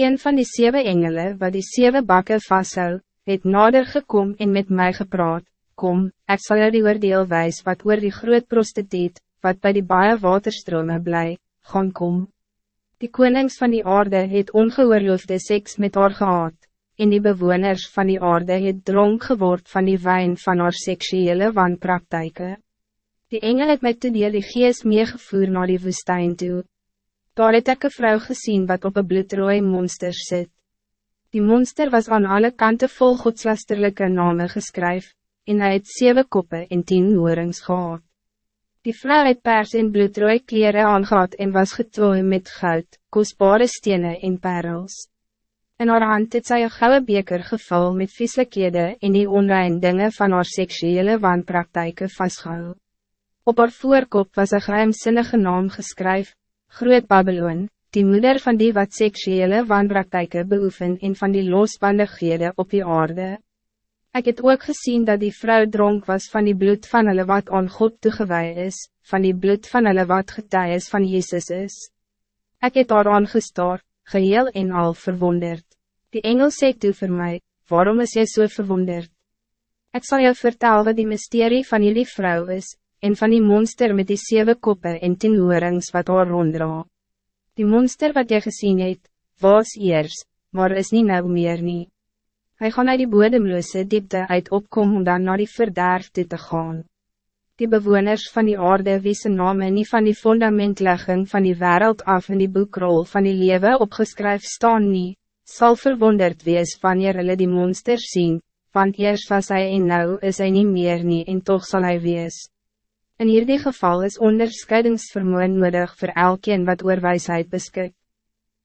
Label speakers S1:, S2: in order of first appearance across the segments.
S1: Een van die zeven engelen, wat die zeven bakken vasthou, het nader gekom en met mij gepraat, kom, ik zal jou die oordeel wijs wat oor die groot prostituut, wat bij die baie waterstrome bly, gaan kom. Die konings van die aarde het ongeoorloofde seks met haar gehad, en die bewoners van die aarde het dronk geword van die wijn van haar seksuele wanpraktijke. Die engel het my toe die gees meegevoer naar die woestijn toe. Daar het ek een vrou gezien wat op een bloedrooi monster zit. Die monster was aan alle kanten vol godslasterlijke namen geskryf, en hij het zeven koppen en tien hoorings gehad. Die vrou het pers en bloedrooi kleren aangehad en was getooid met goud, kostbare stenen en perels. In haar hand het sy een gouden beker gevul met vieslikhede en die onrein dingen van haar seksuele wanpraktijke vastgehou. Op haar voorkop was een geheimzinnige naam geskryf, Groot Babylon, die moeder van die wat seksuele wanpraktijke beoefen en van die losbandighede op die aarde. Ik het ook gezien dat die vrouw dronk was van die bloed van hulle wat aan God toegewijd is, van die bloed van hulle wat getuig is van Jezus is. Ik het daar aangestaar, geheel en al verwonderd. Die engel sê toe vir my, waarom is jy so verwonderd? Ik zal jou vertellen wat die mysterie van jullie vrouw is, en van die monster met die zeven koppen en tien hoorings wat haar ronddra. Die monster wat jy gezien het, was eers, maar is niet nou meer nie. Hij gaan uit die bodemloze diepte uit opkom om dan naar die verderf toe te gaan. Die bewoners van die aarde wie zijn namen niet van die fundamentlegging van die wereld af in die boekrol van die lewe opgeskryf staan nie, sal verwonderd wees wanneer hulle die monster zien, want eers was hij en nou is hij niet meer nie en toch zal hij wees. In hierdie geval is onderscheidingsvermoen nodig voor elkeen wat oorwijsheid beskik.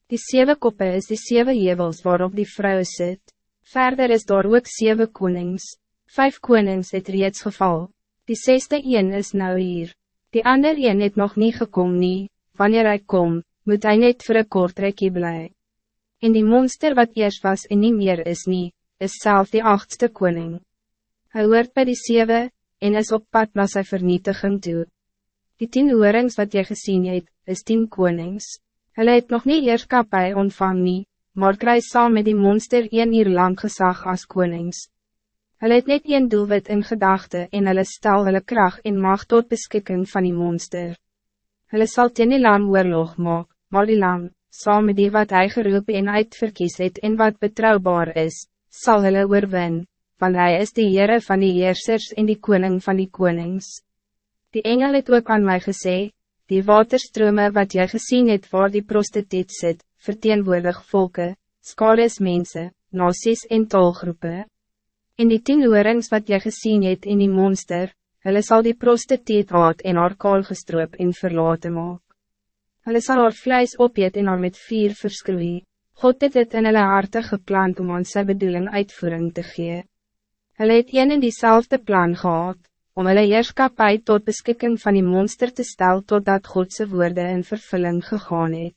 S1: Die zeven koppen is die zeven hevels waarop die vrouw zit. Verder is daar ook zeven konings. Vijf konings het reeds geval. Die zesde een is nou hier. Die ander een het nog niet gekomen. nie. Wanneer hij kom, moet hij net voor een kort rekje blij. En die monster wat eerst was en niet meer is nie, is zelf die achtste koning. Hij hoort bij die zeven, en is op pad na sy vernietiging toe. Die tien hoorings wat jy gezien het, is tien konings. Hulle het nog niet eerskapie ontvang nie, maar kry saam met die monster een uur lang gezag als konings. Hulle het net een doelwit in gedachte en hulle stel hulle kracht en mag tot beskikking van die monster. Hulle sal teen die lam oorlog maak, maar die lam, saam met die wat hy geroep en uitverkies het en wat betrouwbaar is, zal hulle oorwin want hij is de Heere van die heersers en die koning van die konings. Die engel het ook aan mij gesê, die waterstrome wat jy gezien het waar die prostituut zit, verteenwoordig volke, skares mense, nasies en tolgroepen. In die tien oorings wat jy gezien het in die monster, hulle sal die prostituut haat en haar kaal gestroop en verlaten maak. Hulle sal haar vlees opjeet en haar met vier verskroei. God het het in hulle harte gepland om aan sy bedoeling uitvoering te gee. Hulle het een en diezelfde plan gehad, om hulle heerskapie tot beskikking van die monster te stel totdat Godse woorden in vervulling gegaan het.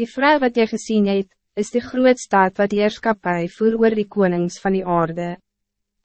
S1: Die vrouw wat jy gezien het, is de grootstaat wat heerskapie voer oor die konings van die aarde.